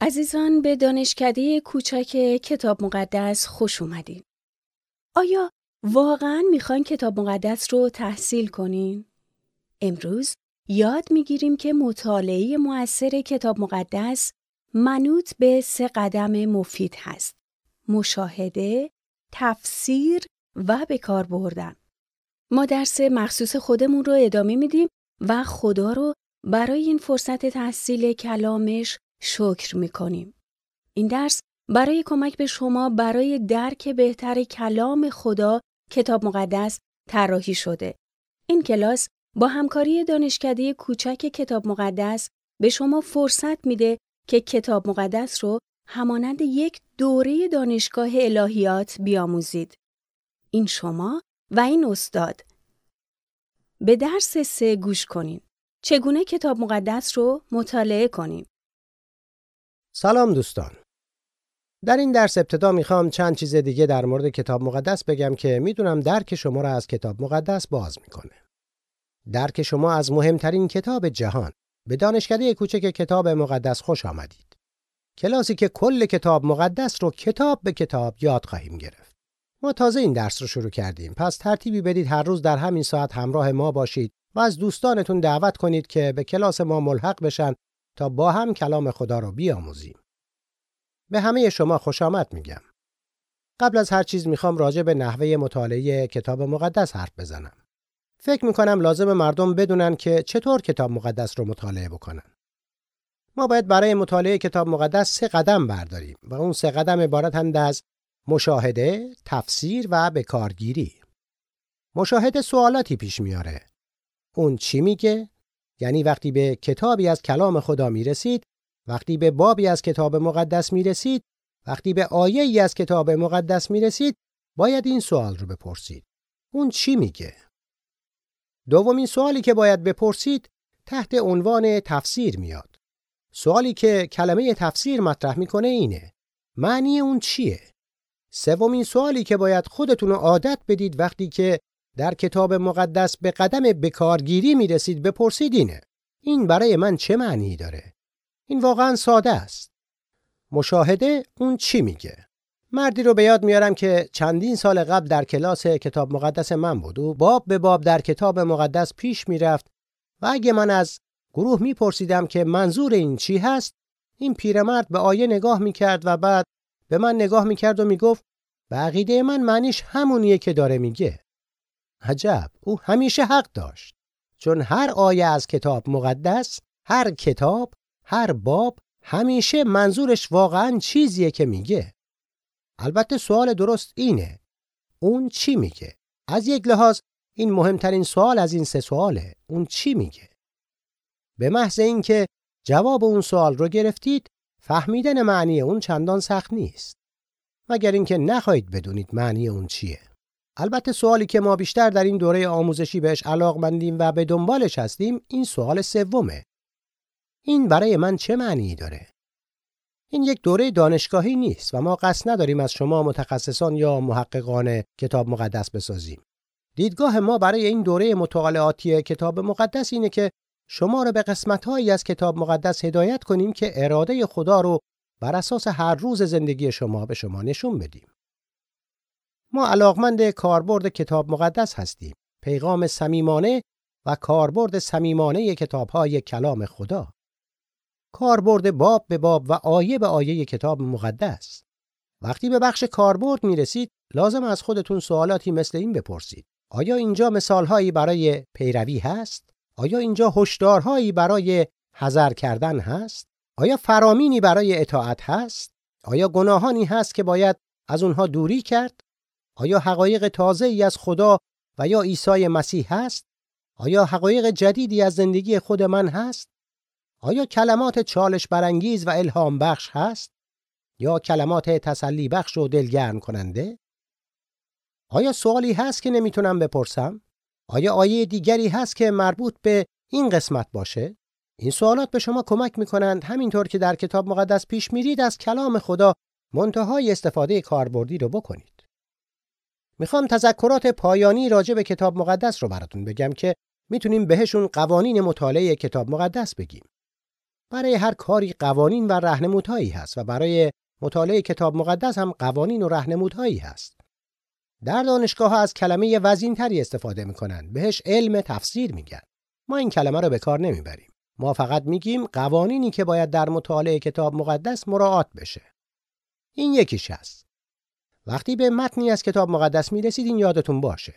عزیزان به دانشکده کوچک کتاب مقدس خوش اومدین. آیا واقعا می‌خواین کتاب مقدس رو تحصیل کنین؟ امروز یاد می‌گیریم که مطالعه مؤثر کتاب مقدس منوط به سه قدم مفید هست. مشاهده، تفسیر و به کار بردن. ما درس مخصوص خودمون رو ادامه میدیم و خدا رو برای این فرصت تحصیل کلامش شکر می‌کنیم. این درس برای کمک به شما برای درک بهتر کلام خدا کتاب مقدس طراحی شده. این کلاس با همکاری دانشکده کوچک کتاب مقدس به شما فرصت میده که کتاب مقدس رو همانند یک دوره دانشگاه الهیات بیاموزید. این شما و این استاد. به درس سه گوش کنین. چگونه کتاب مقدس رو مطالعه کنیم؟ سلام دوستان. در این درس ابتدا می‌خوام چند چیز دیگه در مورد کتاب مقدس بگم که می‌دونم درک شما را از کتاب مقدس باز می‌کنه. درک شما از مهمترین کتاب جهان به دانشکده کوچک کتاب مقدس خوش آمدید. کلاسی که کل کتاب مقدس رو کتاب به کتاب یاد خواهیم گرفت. ما تازه این درس رو شروع کردیم پس ترتیبی بدید هر روز در همین ساعت همراه ما باشید و از دوستانتون دعوت کنید که به کلاس ما ملحق بشن تا با هم کلام خدا رو بیاموزیم. به همه شما خوش آمد میگم. قبل از هر چیز می‌خوام راجع به نحوه مطالعه کتاب مقدس حرف بزنم. فکر می‌کنم لازم مردم بدونن که چطور کتاب مقدس رو مطالعه بکنن. ما باید برای مطالعه کتاب مقدس سه قدم برداریم و اون سه قدم عبارتند از مشاهده، تفسیر و بکارگیری. مشاهده سوالاتی پیش میاره. اون چی میگه؟ یعنی وقتی به کتابی از کلام خدا می‌رسید، وقتی به بابی از کتاب مقدس می‌رسید، وقتی به آیه ای از کتاب مقدس می‌رسید، باید این سوال رو بپرسید. اون چی میگه؟ دومین سوالی که باید بپرسید تحت عنوان تفسیر میاد. سوالی که کلمه تفسیر مطرح می‌کنه اینه. معنی اون چیه؟ سومین سوالی که باید خودتون عادت بدید وقتی که در کتاب مقدس به قدم بکارگیری می‌رسید بپرسید اینه. این برای من چه معنی داره؟ این واقعا ساده است. مشاهده اون چی میگه؟ مردی رو به یاد میارم که چندین سال قبل در کلاس کتاب مقدس من بود و باب به باب در کتاب مقدس پیش می‌رفت و اگه من از گروه میپرسیدم که منظور این چی هست این پیرمرد به آیه نگاه می‌کرد و بعد به من نگاه می‌کرد و می‌گفت به عقیده من معنیش همونیه که داره میگه عجب او همیشه حق داشت. چون هر آیه از کتاب مقدس هر کتاب هر باب همیشه منظورش واقعا چیزیه که میگه. البته سوال درست اینه. اون چی میگه؟ از یک لحاظ این مهمترین سوال از این سه سواله. اون چی میگه؟ به محض اینکه جواب اون سوال رو گرفتید فهمیدن معنی اون چندان سخت نیست. مگر اینکه نخواهید بدونید معنی اون چیه. البته سوالی که ما بیشتر در این دوره آموزشی بهش علاقمندیم و به دنبالش هستیم این سوال سومه این برای من چه معنی داره این یک دوره دانشگاهی نیست و ما قصد نداریم از شما متخصصان یا محققان کتاب مقدس بسازیم. دیدگاه ما برای این دوره مطالعاتی کتاب مقدس اینه که شما را به قسمتهایی از کتاب مقدس هدایت کنیم که اراده خدا رو بر اساس هر روز زندگی شما به شما نشون بدیم. ما علاقمند کاربرد کتاب مقدس هستیم. پیغام صمیمانه و کاربرد صمیمانه کتاب‌های کلام خدا. کاربرد باب به باب و آیه به آیه کتاب مقدس. وقتی به بخش کاربرد می رسید لازم از خودتون سوالاتی مثل این بپرسید. آیا اینجا مثالهایی برای پیروی هست؟ آیا اینجا هشدارهایی برای حذر کردن هست؟ آیا فرامینی برای اطاعت هست؟ آیا گناهانی هست که باید از اونها دوری کرد؟ آیا حقایق تازه ای از خدا و یا عیسی مسیح هست آیا حقایق جدیدی از زندگی خود من هست آیا کلمات چالش برانگیز و الهام بخش هست یا کلمات تسلی بخش و دلگرم کننده؟ آیا سوالی هست که نمی‌تونم بپرسم؟ آیا آیه دیگری هست که مربوط به این قسمت باشه؟ این سوالات به شما کمک می‌کنند همینطور که در کتاب مقدس پیش میرید از کلام خدا منتهای استفاده کاربردی رو بکنید. می‌خوام تذکرات پایانی راجع به کتاب مقدس رو براتون بگم که می‌تونیم بهشون قوانین مطالعه کتاب مقدس بگیم. برای هر کاری قوانین و رهنمودهایی هست و برای مطالعه کتاب مقدس هم قوانین و رهنمودهایی هست. در دانشگاه ها از کلمه وزینتری استفاده می‌کنن. بهش علم تفسیر میگن. ما این کلمه رو به کار نمی‌بریم. ما فقط میگیم قوانینی که باید در مطالعه کتاب مقدس مراعات بشه. این یکیش هست. وقتی به متنی از کتاب مقدس می‌رسید این یادتون باشه.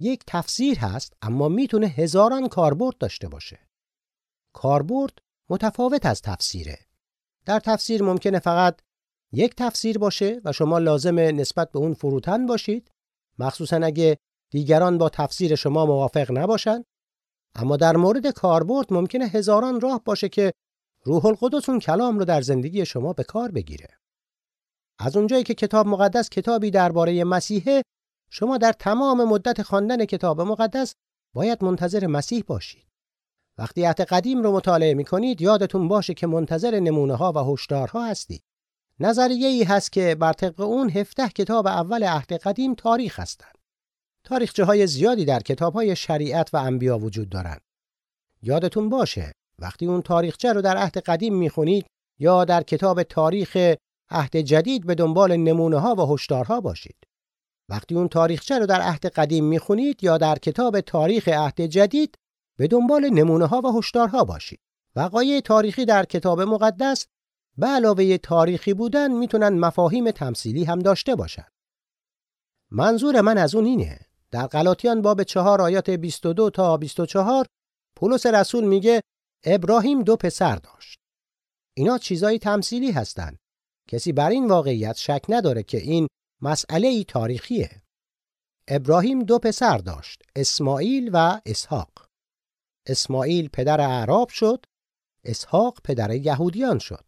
یک تفسیر هست اما می‌تونه هزاران کاربرد داشته باشه. کاربرد متفاوت از تفسیره. در تفسیر ممکنه فقط یک تفسیر باشه و شما لازم نسبت به اون فروتن باشید مخصوصا اگه دیگران با تفسیر شما موافق نباشند اما در مورد کاربرد ممکنه هزاران راه باشه که روح القدس اون کلام رو در زندگی شما به کار بگیره از اونجایی که کتاب مقدس کتابی درباره مسیحه شما در تمام مدت خواندن کتاب مقدس باید منتظر مسیح باشید وقتی عهد قدیم رو مطالعه می کنید یادتون باشه که منتظر نمونه ها و هشدارها هستید نظریه ای هست که بر طبق اون 17 کتاب اول عهد قدیم تاریخ هستند. تاریخچه های زیادی در کتاب های شریعت و انبیا وجود دارند. یادتون باشه وقتی اون تاریخچه رو در عهد قدیم می‌خونید یا در کتاب تاریخ عهد جدید به دنبال نمونه ها و هشدارها باشید. وقتی اون تاریخچه رو در عهد قدیم می‌خونید یا در کتاب تاریخ عهد جدید به دنبال نمونه ها و هشدارها باشید. وقایع تاریخی در کتاب مقدس به علاوه تاریخی بودن می‌تونن مفاهیم تمثیلی هم داشته باشن. منظور من از اون اینه در غلاطیان باب چهار آیات 22 تا 24 پولس رسول میگه ابراهیم دو پسر داشت. اینا چیزای تمثیلی هستند. کسی بر این واقعیت شک نداره که این مسئله ای تاریخیه. ابراهیم دو پسر داشت، اسماعیل و اسحاق. اسماعیل پدر اعراب شد، اسحاق پدر یهودیان شد.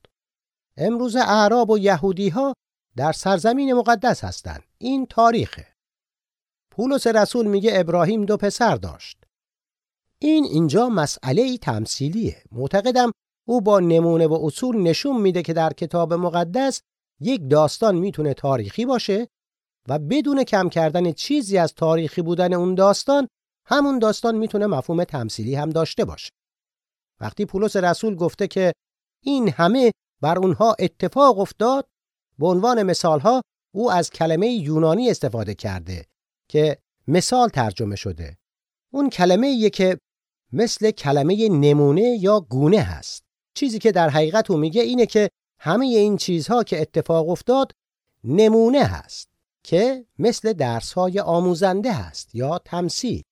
امروز اعراب و یهودی ها در سرزمین مقدس هستند. این تاریخه. پولس رسول میگه ابراهیم دو پسر داشت. این اینجا مسئله ای تمثیلیه. معتقدم او با نمونه و اصول نشون میده که در کتاب مقدس یک داستان می‌تونه تاریخی باشه و بدون کم کردن چیزی از تاریخی بودن اون داستان همون داستان می‌تونه مفهوم تمثیلی هم داشته باشه. وقتی پولس رسول گفته که این همه بر اونها اتفاق افتاد به عنوان مثال ها او از کلمه یونانی استفاده کرده که مثال ترجمه شده اون کلمه که مثل کلمه نمونه یا گونه هست چیزی که در حقیقت او میگه اینه که همه این چیزها که اتفاق افتاد نمونه هست که مثل درس های آموزنده هست یا تمثیل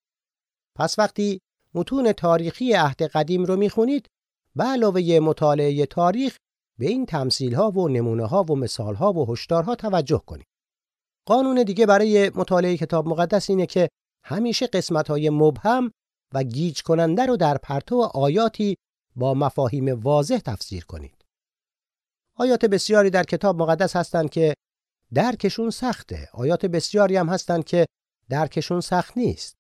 پس وقتی متون تاریخی عهد قدیم رو می‌خونید به علاوه مطالعه تاریخ به این تمثیل ها و نمونه ها و مثال ها و هشدارها توجه کنید. قانون دیگه برای مطالعه کتاب مقدس اینه که همیشه قسمت های مبهم و گیج کننده رو در پرتو آیاتی با مفاهیم واضح تفسیر کنید. آیات بسیاری در کتاب مقدس هستند که درکشون سخته. آیات بسیاری هم هستند که درکشون سخت نیست.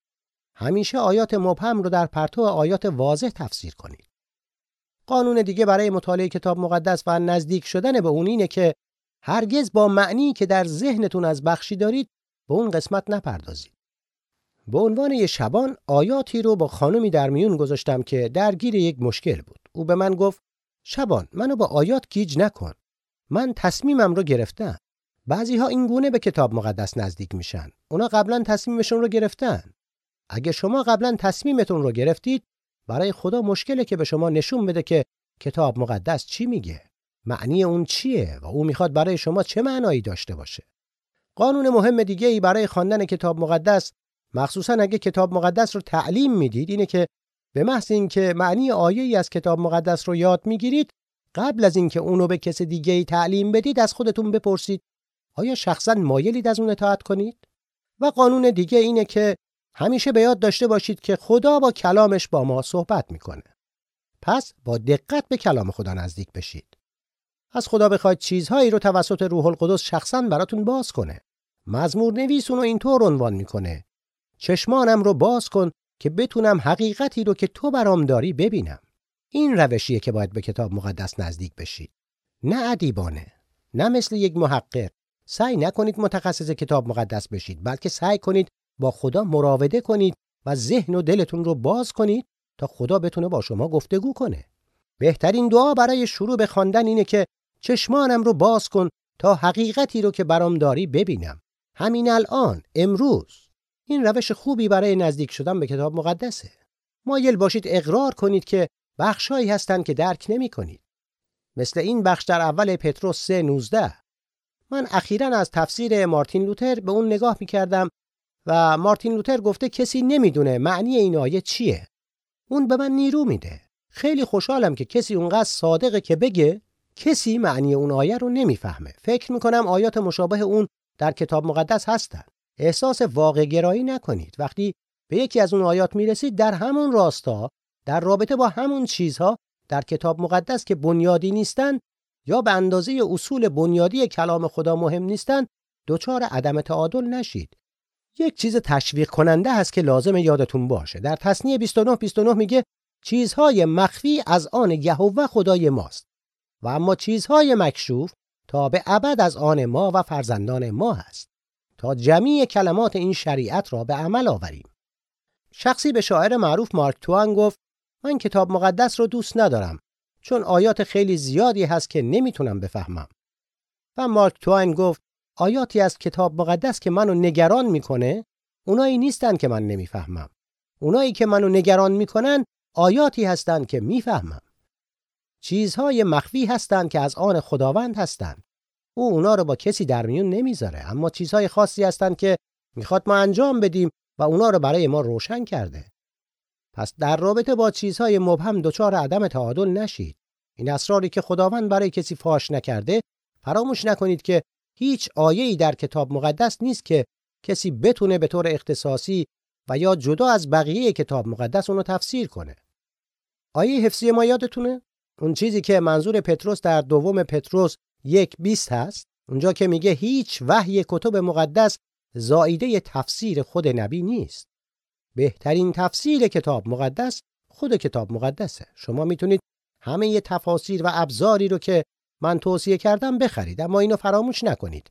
همیشه آیات مبهم رو در پرتو آیات واضح تفسیر کنید. قانون دیگه برای مطالعه کتاب مقدس و نزدیک شدن به اون اینه که هرگز با معنی که در ذهنتون از بخشی دارید به اون قسمت نپردازید. به عنوان یه شبان آیاتی رو با خانمی در میون گذاشتم که درگیر یک مشکل بود. او به من گفت شبان منو با آیات گیج نکن. من تصمیمم رو گرفتم. بعضی ها این گونه به کتاب مقدس نزدیک میشن. اونا قبلا تصمیمشون رو گرفتن. اگه شما قبلا تصمیمتون رو گرفتید برای خدا مشکله که به شما نشون بده که کتاب مقدس چی میگه معنی اون چیه و او می‌خواد برای شما چه معنایی داشته باشه قانون مهم دیگه ای برای خواندن کتاب مقدس مخصوصا اگه کتاب مقدس رو تعلیم می‌دید اینه که به محض اینکه معنی آیه ای از کتاب مقدس رو یاد می‌گیرید قبل از اینکه اونو به کس دیگه ای تعلیم بدید از خودتون بپرسید آیا شخصا مایلید از اون اطاعت کنید و قانون دیگه اینه که همیشه به یاد داشته باشید که خدا با کلامش با ما صحبت می‌کنه. پس با دقت به کلام خدا نزدیک بشید. از خدا بخواید چیزهایی رو توسط روح القدس شخصا براتون باز کنه. مزمور نویس اونو اینطور عنوان می‌کنه. چشمانم رو باز کن که بتونم حقیقتی رو که تو برام داری ببینم. این روشیه که باید به کتاب مقدس نزدیک بشید. نه ادیبانه، نه مثل یک محقق. سعی نکنید متخصص کتاب مقدس بشید، بلکه سعی کنید با خدا مراوده کنید و ذهن و دلتون رو باز کنید تا خدا بتونه با شما گفتگو کنه. بهترین دعا برای شروع به خواندن اینه که چشمانم رو باز کن تا حقیقتی رو که برام داری ببینم. همین الان، امروز. این روش خوبی برای نزدیک شدن به کتاب مقدسه. مایل باشید اقرار کنید که بخشهایی هستند که درک نمی کنید. مثل این بخش در اول پتروس 3:19 من اخیرا از تفسیر مارتین لوتر به اون نگاه می کردم و مارتین لوتر گفته کسی نمی‌دونه معنی این آیه چیه. اون به من نیرو میده. خیلی خوشحالم که کسی اونقدر صادقه که بگه کسی معنی اون آیه رو نمی‌فهمه. فکر می‌کنم آیات مشابه اون در کتاب مقدس هستن. احساس واقع گرایی نکنید. وقتی به یکی از اون آیات می‌رسید در همون راستا در رابطه با همون چیزها در کتاب مقدس که بنیادی نیستند یا به اندازه اصول بنیادی کلام خدا مهم نیستند دچار عدم تعادل نشید. یک چیز تشویق کننده هست که لازم یادتون باشه. در تصنیه 29 29 میگه چیزهای مخفی از آن یهوه خدای ماست. و اما چیزهای مکشوف تا به ابد از آن ما و فرزندان ما هست. تا جمیع کلمات این شریعت را به عمل آوریم شخصی به شاعر معروف مارک توان گفت من کتاب مقدس رو دوست ندارم چون آیات خیلی زیادی هست که نمی‌تونم بفهمم. و مارک توین گفت آیاتی از کتاب مقدس که منو نگران می‌کنه اونایی نیستن که من نمی‌فهمم. اونایی که منو نگران می‌کنن آیاتی هستند که می‌فهمم. چیزهای مخفی هستند که از آن خداوند هستند. او اونا رو با کسی در میون نمی‌ذاره اما چیزهای خاصی هستند که می‌خواد ما انجام بدیم و اونا رو برای ما روشن کرده. پس در رابطه با چیزهای مبهم دچار عدم تعادل نشید. این اسراری که خداوند برای کسی فاش نکرده فراموش نکنید که هیچ آیه‌ای در کتاب مقدس نیست که کسی بتونه به طور اختصاصی و یا جدا از بقیه کتاب مقدس اونو تفسیر کنه. آیه حفظی ما یادتونه؟ اون چیزی که منظور پتروس در دوم پتروس یک بیست هست. اونجا که میگه هیچ وحی کتب مقدس زائیده تفسیر خود نبی نیست. بهترین تفسیر کتاب مقدس خود کتاب مقدسه. شما می‌تونید همه ی تفاسیر و ابزاری رو که من توصیه کردم بخرید اما اینو فراموش نکنید.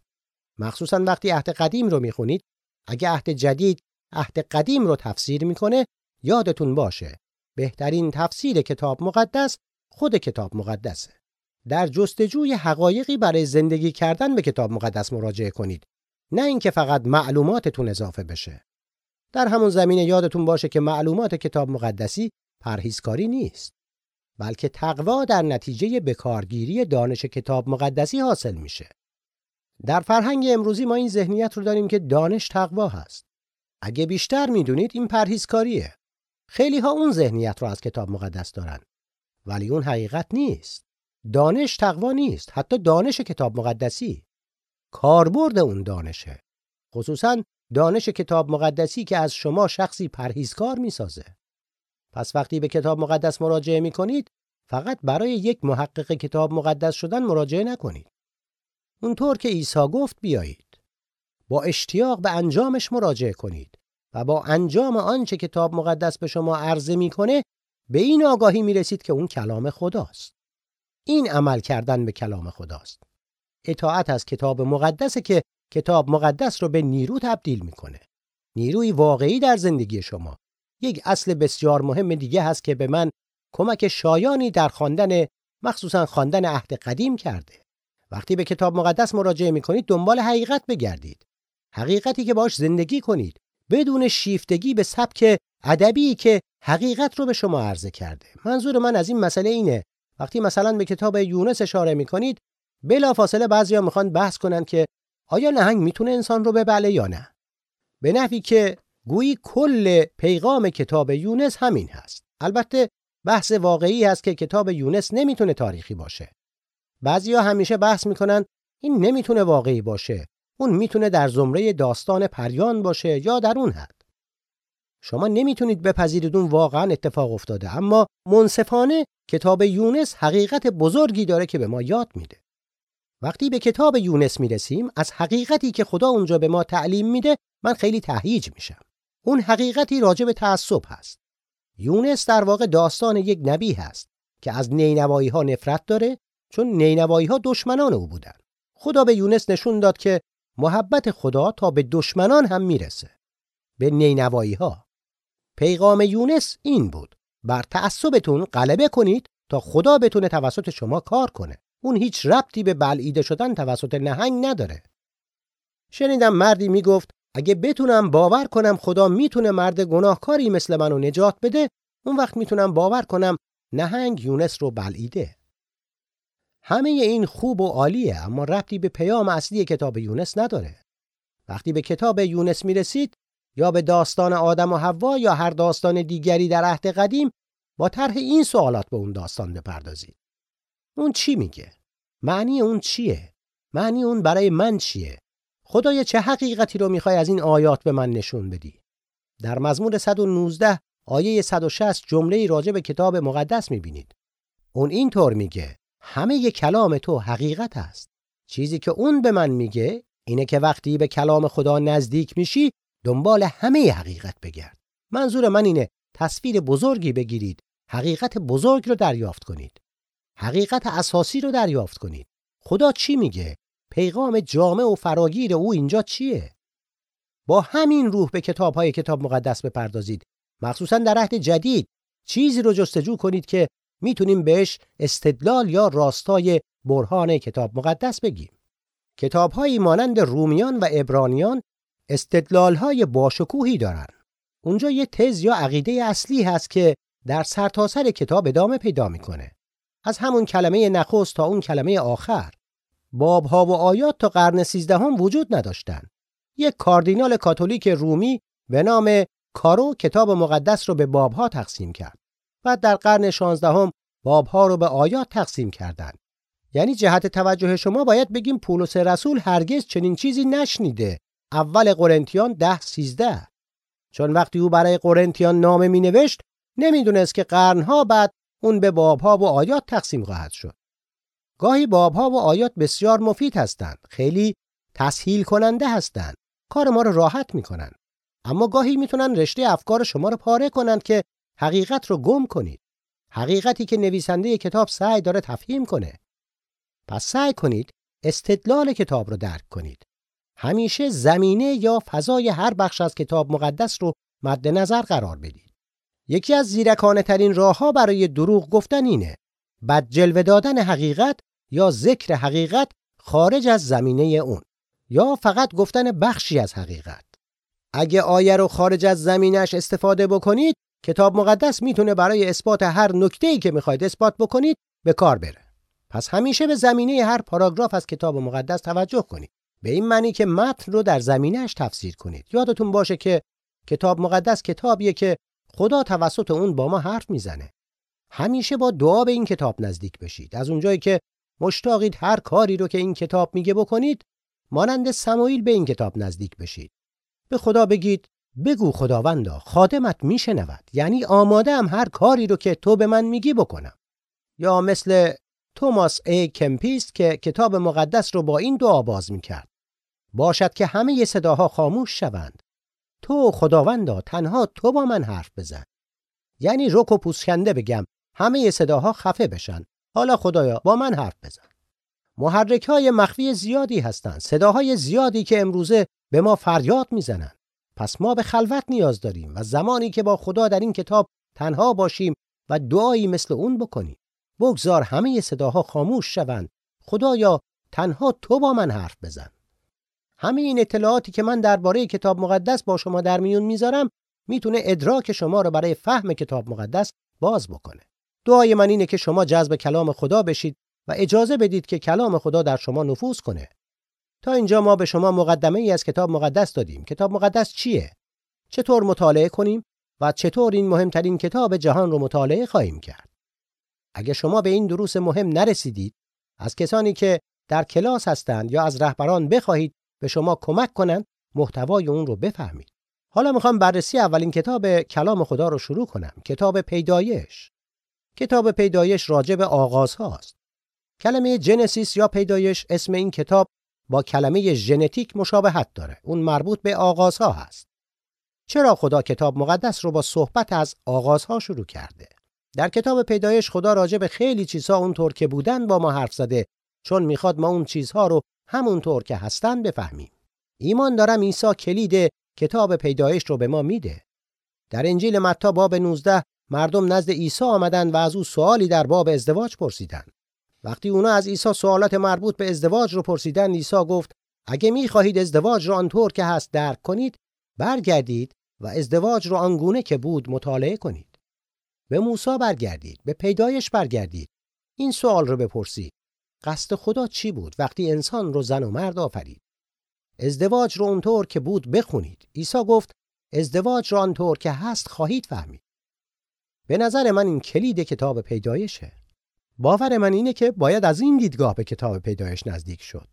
مخصوصا وقتی عهد قدیم رو می‌خونید اگه عهد جدید عهد قدیم رو تفسیر می‌کنه یادتون باشه بهترین تفسیر کتاب مقدس خود کتاب مقدسه. در جستجوی حقایقی برای زندگی کردن به کتاب مقدس مراجعه کنید. نه اینکه فقط معلوماتتون اضافه بشه. در همون زمینه یادتون باشه که معلومات کتاب مقدسی پرهیزکاری نیست بلکه تقوا در نتیجه بکارگیری دانش کتاب مقدسی حاصل میشه. در فرهنگ امروزی ما این ذهنیت رو داریم که دانش تقوا هست. اگه بیشتر می‌دونید این پرهیزکاریه. خیلی ها اون ذهنیت رو از کتاب مقدس دارن ولی اون حقیقت نیست. دانش تقوا نیست حتی دانش کتاب مقدسی کاربرد اون دانشه خصوصا دانش کتاب مقدسی که از شما شخصی پرهیزکار می‌سازه. پس وقتی به کتاب مقدس مراجعه می کنید فقط برای یک محقق کتاب مقدس شدن مراجعه نکنید. اونطور که عیسی گفت بیایید. با اشتیاق به انجامش مراجعه کنید و با انجام آنچه کتاب مقدس به شما عرضه می‌کنه به این آگاهی می رسید که اون کلام خداست. این عمل کردن به کلام خداست. اطاعت از کتاب مقدسه که کتاب مقدس رو به نیرو تبدیل می‌کنه. نیروی واقعی در زندگی شما. یک اصل بسیار مهم دیگه هست که به من کمک شایانی در خواندن مخصوصا خواندن عهد قدیم کرده. وقتی به کتاب مقدس مراجعه می‌کنید دنبال حقیقت بگردید. حقیقتی که باش زندگی کنید بدون شیفتگی به سبک ادبی که حقیقت رو به شما عرضه کرده. منظور من از این مسئله اینه وقتی مثلا به کتاب یونس اشاره می‌کنید بلافاصله بعضیا می‌خوان بحث کنن که آیا نهنگ می‌تونه انسان رو ببله یا نه. به نحوی که گویی کل پیغام کتاب یونس همین هست. البته بحث واقعی هست که کتاب یونس نمی‌تونه تاریخی باشه. بعضیا همیشه بحث می‌کنن این نمی‌تونه واقعی باشه اون می‌تونه در زمره داستان پریان باشه یا در اون حد. شما نمی‌تونید بپذیرید اون واقعا اتفاق افتاده اما منصفانه کتاب یونس حقیقت بزرگی داره که به ما یاد میده. وقتی به کتاب یونس می‌رسیم از حقیقتی که خدا اونجا به ما تعلیم میده من خیلی تهیج میشم. اون حقیقتی راجع به تعصب هست. یونس در واقع داستان یک نبی هست که از نینوایی ها نفرت داره چون نینوایی ها دشمنان او بودن. خدا به یونس نشون داد که محبت خدا تا به دشمنان هم می‌رسه. به نینوایی ها پیغام یونس این بود. بر تعصبتون غلبه کنید تا خدا بتونه توسط شما کار کنه. اون هیچ ربطی به بلعیده شدن توسط نهنگ نداره. شنیدم مردی می‌گفت اگه بتونم باور کنم خدا می‌تونه مرد گناهکاری مثل منو نجات بده اون وقت می‌تونم باور کنم نهنگ یونس رو بلعیده. همه این خوب و عالیه اما ربطی به پیام اصلی کتاب یونس نداره. وقتی به کتاب یونس می‌رسید یا به داستان آدم و حوا یا هر داستان دیگری در عهد قدیم با طرح این سوالات به اون داستان بپردازید. اون چی میگه؟ معنی اون چیه؟ معنی اون برای من چیه؟ خدای چه حقیقتی رو می‌خوای از این آیات به من نشون بدی؟ در مزمور 119 آیه 160 جمله راجع به کتاب مقدس می‌بینید. اون اینطور میگه همه کلام تو حقیقت است. چیزی که اون به من میگه اینه که وقتی به کلام خدا نزدیک میشی دنبال همه حقیقت بگرد. منظور من اینه تصویر بزرگی بگیرید، حقیقت بزرگ رو دریافت کنید. حقیقت اساسی رو دریافت کنید. خدا چی میگه؟ پیغام جامع و فراگیر او اینجا چیه؟ با همین روح به کتاب های کتاب مقدس بپردازید. مخصوصا در عهد جدید چیزی رو جستجو کنید که می‌تونیم بهش استدلال یا راستای برهان کتاب مقدس بگیم. کتاب مانند رومیان و ابرانیان استدلال های باشکوهی دارن. اونجا یه تز یا عقیده اصلی هست که در سرتاسر سر کتاب ادامه پیدا می‌کنه. از همون کلمه نخست تا اون کلمه آخر. بابها و آیات تا قرن سیزدهم وجود نداشتن. یک کاردینال کاتولیک رومی به نام کارو کتاب مقدس رو به بابها تقسیم کرد. و در قرن شانزدهم بابها رو به آیات تقسیم کردند. یعنی جهت توجه شما باید بگیم پولس رسول هرگز چنین چیزی نشنیده. اول قرنتیان ده سیزده. چون وقتی او برای قرنتیان نامه می نوشت نمی‌دونست که قرنها بعد اون به بابها و آیات تقسیم خواهد شد. گاهی بابها و آیات بسیار مفید هستند. خیلی تسهیل کننده هستند. کار ما رو راحت می‌کنن. اما گاهی می‌تونن رشته افکار شما رو پاره کنند که حقیقت رو گم کنید. حقیقتی که نویسنده کتاب سعی داره تفهیم کنه. پس سعی کنید استدلال کتاب رو درک کنید. همیشه زمینه یا فضای هر بخش از کتاب مقدس رو مد نظر قرار بدید. یکی از زیرکانه ترین راه ها برای دروغ گفتن اینه. بد جلوه دادن حقیقت یا ذکر حقیقت خارج از زمینه اون یا فقط گفتن بخشی از حقیقت. اگه آیه رو خارج از زمینش استفاده بکنید کتاب مقدس می‌تونه برای اثبات هر نکته‌ای که می‌خواید اثبات بکنید به کار بره. پس همیشه به زمینه هر پاراگراف از کتاب مقدس توجه کنید. به این معنی که متن رو در زمینهش تفسیر کنید. یادتون باشه که کتاب مقدس کتابیه که خدا توسط اون با ما حرف می‌زنه. همیشه با دعا به این کتاب نزدیک بشید. از اونجایی که مشتاقید هر کاری رو که این کتاب میگه بکنید، مانند سمایل به این کتاب نزدیک بشید. به خدا بگید بگو خداوندا خادمت میشنود یعنی آماده هم هر کاری رو که تو به من میگی بکنم یا مثل توماس ای کمپیست که کتاب مقدس رو با این دعا باز می‌کرد باشد که همه صداها خاموش شوند. تو خداوندا تنها تو با من حرف بزن. یعنی رک و پوسکنده بگم همه صداها خفه بشن. حالا خدایا با من حرف بزن. محرک های مخفی زیادی هستند. صداهای زیادی که امروزه به ما فریاد می‌زنند. پس ما به خلوت نیاز داریم و زمانی که با خدا در این کتاب تنها باشیم و دعایی مثل اون بکنیم. بگذار همه صداها خاموش شوند. خدایا تنها تو با من حرف بزن. همه این اطلاعاتی که من درباره کتاب مقدس با شما در میون می‌ذارم می‌تونه ادراک شما رو برای فهم کتاب مقدس باز بکنه دعای من اینه که شما جذب کلام خدا بشید و اجازه بدید که کلام خدا در شما نفوذ کنه تا اینجا ما به شما مقدمه ای از کتاب مقدس دادیم. کتاب مقدس چیه؟ چطور مطالعه کنیم و چطور این مهمترین کتاب جهان رو مطالعه خواهیم کرد؟ اگر شما به این دروس مهم نرسیدید، از کسانی که در کلاس هستند یا از رهبران بخواهید به شما کمک کنند محتوای اون رو بفهمید. حالا می‌خوام بررسی اولین کتاب کلام خدا رو شروع کنم. کتاب پیدایش. کتاب پیدایش راجع به آغاز هاست. کلمه جنسیس یا پیدایش اسم این کتاب با کلمه ژنتیک مشابهت داره. اون مربوط به آغازها هست. چرا خدا کتاب مقدس رو با صحبت از آغازها شروع کرده؟ در کتاب پیدایش خدا راجع به خیلی چیزها اونطور که بودن با ما حرف زده چون می‌خواد ما اون چیزها رو همونطور که هستن بفهمیم. ایمان دارم عیسی کلید کتاب پیدایش رو به ما میده. در انجیل متی باب 19 مردم نزد عیسی آمدند و از او سوالی در باب ازدواج پرسیدند. وقتی اونا از عیسی سوالات مربوط به ازدواج رو پرسیدن عیسی گفت اگه می‌خواهید ازدواج را آنطور که هست درک کنید برگردید و ازدواج را آنگونه که بود مطالعه کنید به موسی برگردید به پیدایش برگردید این سوال رو بپرسید قصد خدا چی بود؟ وقتی انسان رو زن و مرد آفرید. ازدواج رو اونطور که بود بخونید. عیسی گفت ازدواج را آنطور که هست خواهید فهمید. به نظر من این کلید کتاب پیدایشه. باور من اینه که باید از این دیدگاه به کتاب پیدایش نزدیک شد.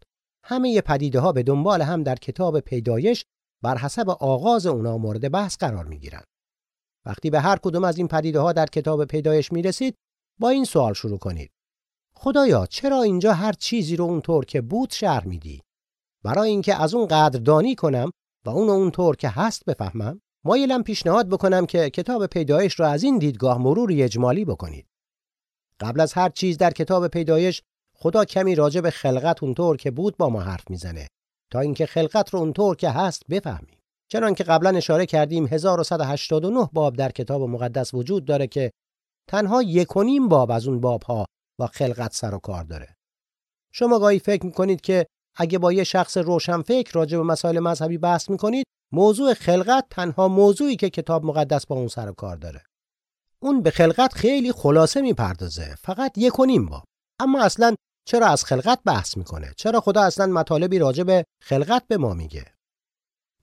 همه پدیده ها به دنبال هم در کتاب پیدایش بر حسب آغاز اونا مورد بحث قرار می گیرن. وقتی به هر کدوم از این پدیده ها در کتاب پیدایش می رسید با این سوال شروع کنید. خدایا چرا اینجا هر چیزی رو اونطور که بود شرح میدی؟ برای اینکه از اون قدردانی کنم و اون اونطور که هست بفهمم مایلم پیشنهاد بکنم که کتاب پیدایش را از این دیدگاه مروری اجمالی بکنید. قبل از هر چیز در کتاب پیدایش خدا کمی راجع به خلقت اونطور که بود با ما حرف می‌زنه تا اینکه خلقت رو اونطور که هست بفهمیم. چنان که قبلا اشاره کردیم 1189 باب در کتاب مقدس وجود داره که تنها یکونیم باب از اون باب ها با خلقت سر و کار داره. شما گاهی فکر می‌کنید که اگه با یه شخص روشنفکر راجع به مسائل مذهبی بحث می‌کنید موضوع خلقت تنها موضوعی که کتاب مقدس با اون سر و کار داره. اون به خلقت خیلی خلاصه می‌پردازه فقط یک و نیم باب اما اصلا چرا از خلقت بحث می‌کنه چرا خدا اصلا مطالبی راجع به خلقت به ما میگه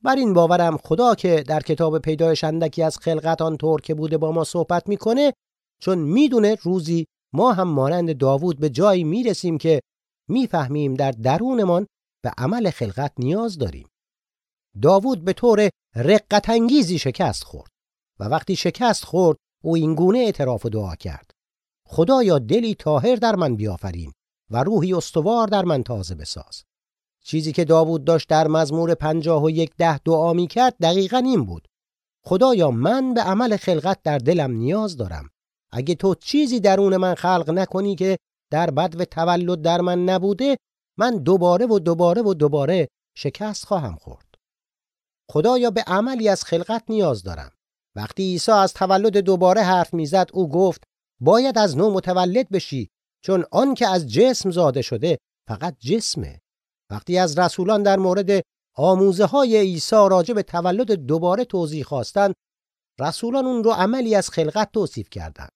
بر این باورم خدا که در کتاب پیدایش اندکی از خلقت آنطور که بوده با ما صحبت می‌کنه چون می‌دونه روزی ما هم مانند داوود به جایی می‌رسیم که می‌فهمیم در درونمان به عمل خلقت نیاز داریم. داوود به طور رقت انگیزی شکست خورد و وقتی شکست خورد او این گونه اعتراف و دعا کرد. خدایا دلی تاهر در من بیافرین و روحی استوار در من تازه بساز. چیزی که داوود داشت در مزمور پنجاه و یک ده دعا می کرد دقیقا این بود. خدایا من به عمل خلقت در دلم نیاز دارم اگه تو چیزی درون من خلق نکنی که در بد تولد در من نبوده من دوباره و دوباره و دوباره شکست خواهم خورد. خدایا به عملی از خلقت نیاز دارم. وقتی عیسی از تولد دوباره حرف می‌زد او گفت باید از نو متولد بشی چون آن که از جسم زاده شده فقط جسمه. وقتی از رسولان در مورد آموزه های عیسی راجع به تولد دوباره توضیح خواستند رسولان اون رو عملی از خلقت توصیف کردند.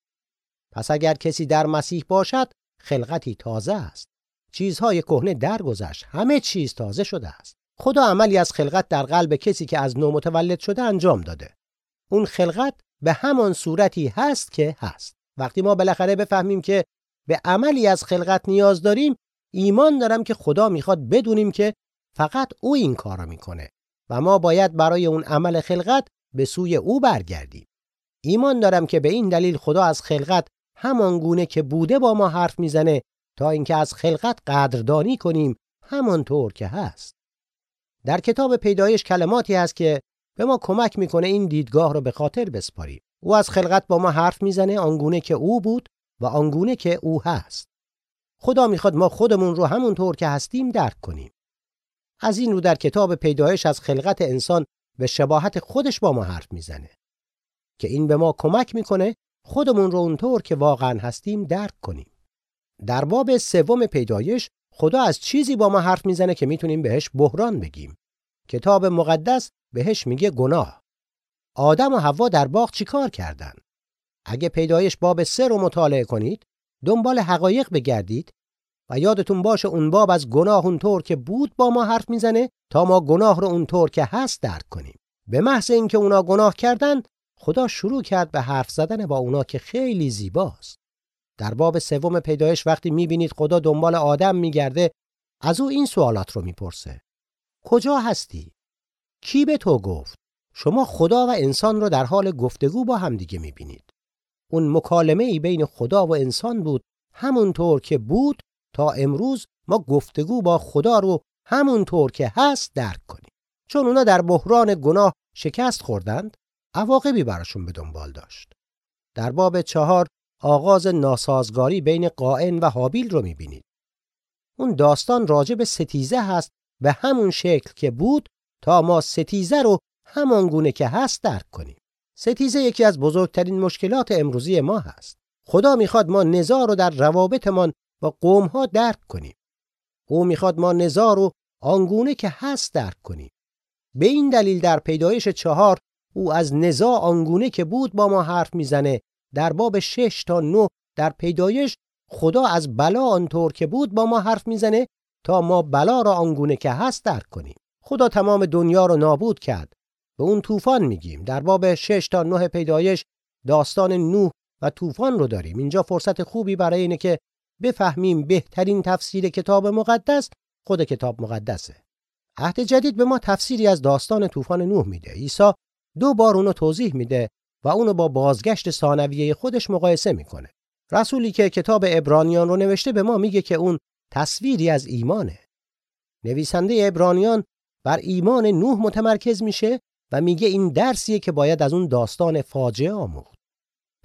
پس اگر کسی در مسیح باشد خلقتی تازه است. چیزهای کهنه درگذشت. همه چیز تازه شده است. خدا عملی از خلقت در قلب کسی که از نو متولد شده انجام داده. اون خلقت به همان صورتی هست که هست. وقتی ما بالاخره بفهمیم که به عملی از خلقت نیاز داریم ایمان دارم که خدا می‌خواد بدونیم که فقط او این کارا می‌کنه و ما باید برای اون عمل خلقت به سوی او برگردیم. ایمان دارم که به این دلیل خدا از خلقت همان گونه که بوده با ما حرف می‌زنه تا اینکه از خلقت قدردانی کنیم همانطور که هست. در کتاب پیدایش کلماتی هست که به ما کمک می‌کنه این دیدگاه رو به خاطر بسپاریم. او از خلقت با ما حرف می‌زنه آنگونه که او بود و آنگونه که او هست. خدا می‌خواد ما خودمون رو همونطور که هستیم درک کنیم. از این رو در کتاب پیدایش از خلقت انسان به شباهت خودش با ما حرف می‌زنه که این به ما کمک می‌کنه خودمون رو اونطور که واقعا هستیم درک کنیم. در باب سوم پیدایش خدا از چیزی با ما حرف می‌زنه که می‌تونیم بهش بحران بگیم. کتاب مقدس بهش میگه گناه. آدم و حوا در باغ چیکار کردن؟ اگه پیدایش باب سه رو مطالعه کنید دنبال حقایق بگردید و یادتون باشه اون باب از گناه اونطور که بود با ما حرف می‌زنه تا ما گناه رو اونطور که هست درک کنیم. به محض اینکه اونا گناه کردن خدا شروع کرد به حرف زدن با اونا که خیلی زیباست. در باب سوم پیدایش وقتی می‌بینید خدا دنبال آدم میگرده از او این سوالات رو می‌پرسه. کجا هستی؟ کی به تو گفت؟ شما خدا و انسان رو در حال گفتگو با همدیگه می‌بینید. اون مکالمه ای بین خدا و انسان بود همونطور که بود تا امروز ما گفتگو با خدا رو همونطور که هست درک کنیم. چون اونا در بحران گناه شکست خوردند عواقبی براشون به دنبال داشت در باب چهار آغاز ناسازگاری بین قائن و حابیل رو می‌بینید اون داستان راجع به ستیزه هست به همون شکل که بود تا ما ستیزه رو همان گونه که هست درک کنیم ستیزه یکی از بزرگترین مشکلات امروزی ما هست. خدا می‌خواد ما نزاع رو در روابطمان با قوم ها درک کنیم. او می‌خواد ما نزاع رو آنگونه که هست درک کنیم. به این دلیل در پیدایش چهار او از نزاع آنگونه که بود با ما حرف می‌زنه. در باب شش تا نه در پیدایش خدا از بلا آنطور که بود با ما حرف می‌زنه تا ما بلا را آنگونه که هست درک کنیم. خدا تمام دنیا رو نابود کرد. به اون طوفان میگیم. در باب 6 تا 9 پیدایش داستان نوح و طوفان رو داریم. اینجا فرصت خوبی برای اینه که بفهمیم بهترین تفسیر کتاب مقدس خود کتاب مقدسه. عهد جدید به ما تفسیری از داستان طوفان نوح میده. عیسی دو بار اونو توضیح میده و اونو با بازگشت ثانویه خودش مقایسه می‌کنه. رسولی که کتاب ابرانیان رو نوشته به ما میگه که اون تصویری از ایمانه. نویسنده ابرانیان بر ایمان نوح متمرکز میشه و میگه این درسیه که باید از اون داستان فاجعه آموخت.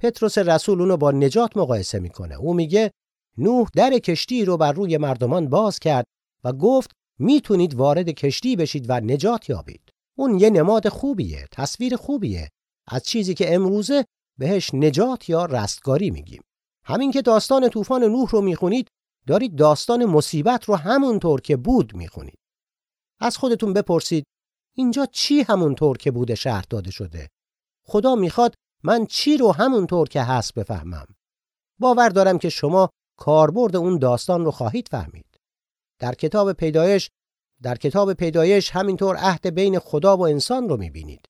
پتروس رسول اونو با نجات مقایسه می‌کنه. او میگه نوح در کشتی رو بر روی مردمان باز کرد و گفت می‌تونید وارد کشتی بشید و نجات یابید. اون یه نماد خوبیه تصویر خوبیه. از چیزی که امروزه بهش نجات یا رستگاری میگیم. همین که داستان طوفان نوح رو می‌خونید دارید داستان مصیبت رو همونطور که بود می‌خونید. از خودتون بپرسید اینجا چی همونطور که بوده شهر داده شده؟ خدا می‌خواد من چی رو همونطور که هست بفهمم. باور دارم که شما کاربرد اون داستان رو خواهید فهمید. در کتاب پیدایش در کتاب پیدایش همینطور عهد بین خدا و انسان رو می‌بینید.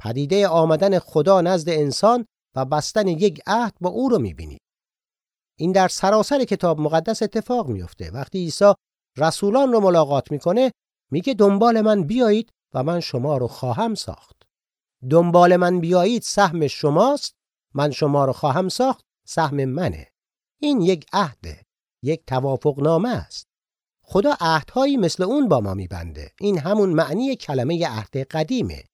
پدیده آمدن خدا نزد انسان و بستن یک عهد با او رو می‌بینید. این در سراسر کتاب مقدس اتفاق میفته وقتی عیسی رسولان رو ملاقات می‌کنه میگه دنبال من بیایید و من شما رو خواهم ساخت. دنبال من بیایید سهم شماست من شما رو خواهم ساخت سهم منه. این یک عهده یک توافق نامه است. خدا عهدهایی مثل اون با ما میبنده. این همون معنی کلمه عهد قدیمه.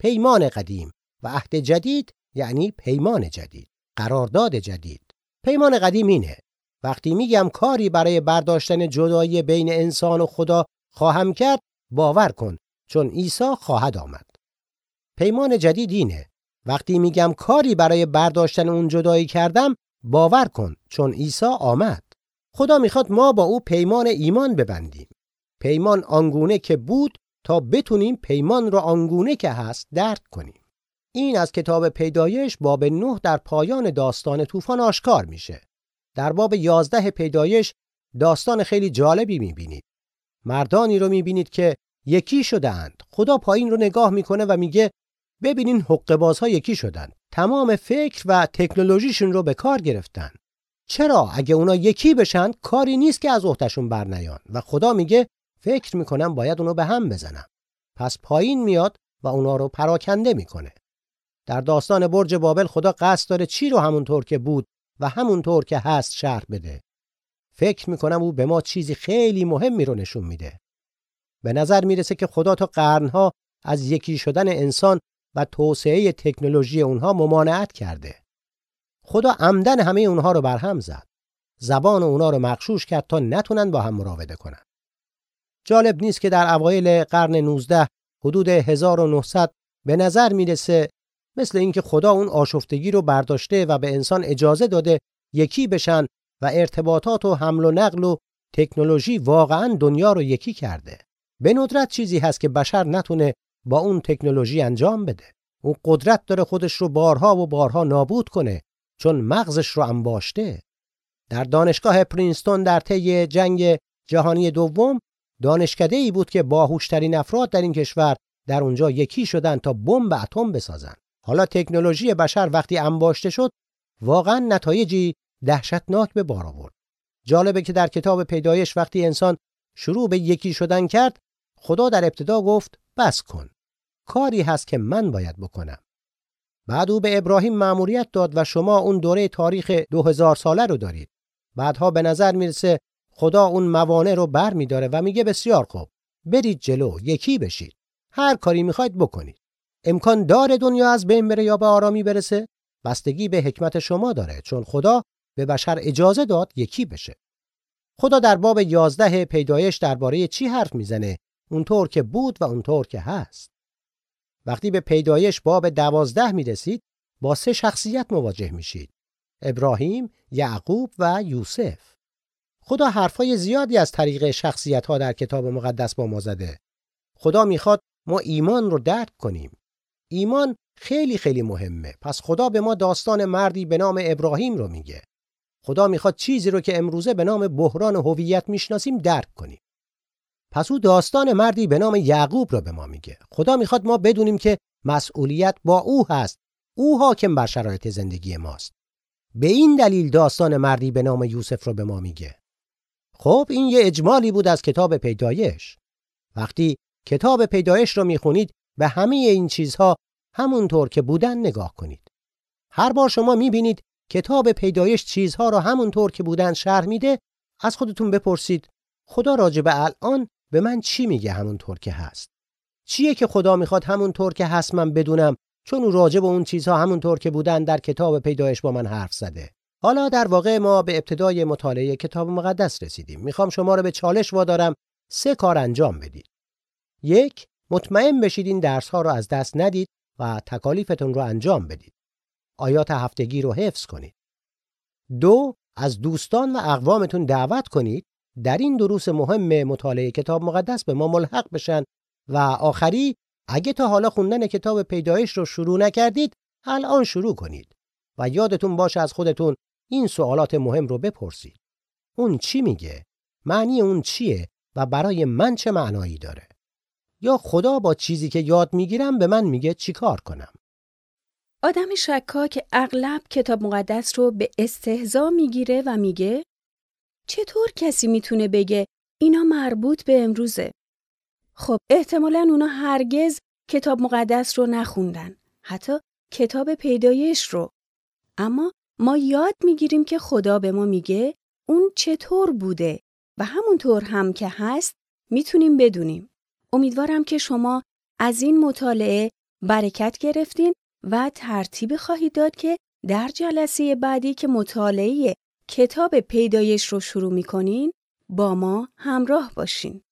پیمان قدیم و عهد جدید یعنی پیمان جدید قرارداد جدید. پیمان قدیم اینه. وقتی میگم کاری برای برداشتن جدایی بین انسان و خدا خواهم کرد باور کن چون عیسی خواهد آمد. پیمان جدید اینه. وقتی میگم کاری برای برداشتن اون جدایی کردم باور کن چون عیسی آمد. خدا می‌خواد ما با او پیمان ایمان ببندیم. پیمان آنگونه که بود تا بتونیم پیمان را آنگونه که هست درک کنیم. این از کتاب پیدایش باب نه در پایان داستان طوفان آشکار میشه. در باب یازده پیدایش داستان خیلی جالبی می‌بینید. مردانی رو می‌بینید که یکی شدند خدا پایین رو نگاه می‌کنه و میگه ببینین حقه یکی شدند تمام فکر و تکنولوژیشون رو به کار گرفتن. چرا؟ اگه اونا یکی بشن کاری نیست که از عهدهشون برنیان و خدا میگه فکر می‌کنم باید اونو به هم بزنم. پس پایین میاد و اونا رو پراکنده می‌کنه. در داستان برج بابل خدا قصد داره چی رو همونطور که بود و همونطور که هست شرح بده. فکر می‌کنم او به ما چیزی خیلی مهمی رو نشون میده. به نظر می‌رسه که خدا تا قرنها از یکی شدن انسان و توسعه تکنولوژی اونها ممانعت کرده. خدا عمدن همه اونها رو برهم زد زبان اونها رو مخشوش کرد تا نتونن با هم مراوده کنن جالب نیست که در اوایل قرن 19 حدود 1900 به نظر می‌رسه مثل اینکه خدا اون آشفتگی رو برداشته و به انسان اجازه داده یکی بشن و ارتباطات و حمل و نقل و تکنولوژی واقعا دنیا رو یکی کرده. به ندرت چیزی هست که بشر نتونه با اون تکنولوژی انجام بده. اون قدرت داره خودش رو بارها و بارها نابود کنه چون مغزش رو انباشته. در دانشگاه پرینستون در طی جنگ جهانی دوم دانشکده ای بود که باهوشترین افراد در این کشور در اونجا یکی شدن تا بمب اتم بسازن. حالا تکنولوژی بشر وقتی انباشته شد واقعا نتایجی دهشتناک به بار آورد جالبه که در کتاب پیدایش وقتی انسان شروع به یکی شدن کرد خدا در ابتدا گفت بس کن کاری هست که من باید بکنم بعد او به ابراهیم مأموریت داد و شما اون دوره تاریخ 2000 ساله رو دارید. بعدها به نظر می‌رسه خدا اون موانع رو بر میداره و میگه بسیار خوب برید جلو یکی بشید. هر کاری می‌خواید بکنید. امکان داره دنیا از بین بره یا به آرامی برسه؟ بستگی به حکمت شما داره چون خدا به بشر اجازه داد یکی بشه. خدا در باب یازده پیدایش درباره چی حرف می‌زنه؟ اونطور که بود و اونطور که هست. وقتی به پیدایش باب دوازده می رسید با سه شخصیت مواجه میشید. ابراهیم، یعقوب و یوسف. خدا حرفای زیادی از طریق شخصیت ها در کتاب مقدس با ما زده. خدا می‌خواد ما ایمان رو درک کنیم. ایمان خیلی خیلی مهمه. پس خدا به ما داستان مردی به نام ابراهیم رو میگه. خدا می‌خواد چیزی رو که امروزه به نام بحران هویت می‌شناسیم درک کنیم. پس او داستان مردی به نام یعقوب رو به ما میگه. خدا می‌خواد ما بدونیم که مسئولیت با او هست. او حاکم بر شرایط زندگی ماست. به این دلیل داستان مردی به نام یوسف رو به ما میگه. خب این یه اجمالی بود از کتاب پیدایش. وقتی کتاب پیدایش رو می‌خونید به همه این چیزها همونطور که بودن نگاه کنید. هر بار شما می‌بینید کتاب پیدایش چیزها رو همونطور که بودن شرح میده از خودتون بپرسید خدا راجع به الان به من چی میگه همونطور که هست؟ چیه که خدا می‌خواد همونطور که هست من بدونم چون او راجع به اون چیزها همونطور که بودن در کتاب پیدایش با من حرف زده. حالا در واقع ما به ابتدای مطالعه کتاب مقدس رسیدیم. می‌خوام شما رو به چالش وادارم. سه کار انجام بدید. یک مطمئن بشید این درس ها رو از دست ندید و تکالیفتون رو انجام بدید. آیات هفتگی رو حفظ کنید. دو از دوستان و اقوامتون دعوت کنید در این دروس مهم مطالعه کتاب مقدس به ما ملحق بشن و آخری اگه تا حالا خوندن کتاب پیدایش رو شروع نکردید الان شروع کنید و یادتون باشه از خودتون این سوالات مهم رو بپرسید. اون چی میگه؟ معنی اون چیه و برای من چه معنایی داره؟ یا خدا با چیزی که یاد می‌گیرم به من میگه چیکار کنم؟ آدم که اغلب کتاب مقدس رو به استهزا می‌گیره و میگه چطور کسی می‌تونه بگه اینا مربوط به امروزه؟ خب احتمالا اونا هرگز کتاب مقدس رو نخوندن. حتی کتاب پیدایش رو. اما ما یاد می‌گیریم که خدا به ما میگه اون چطور بوده و همونطور هم که هست می‌تونیم بدونیم. امیدوارم که شما از این مطالعه برکت گرفتین و ترتیب خواهید داد که در جلسه بعدی که مطالعه کتاب پیدایش رو شروع می کنین با ما همراه باشین.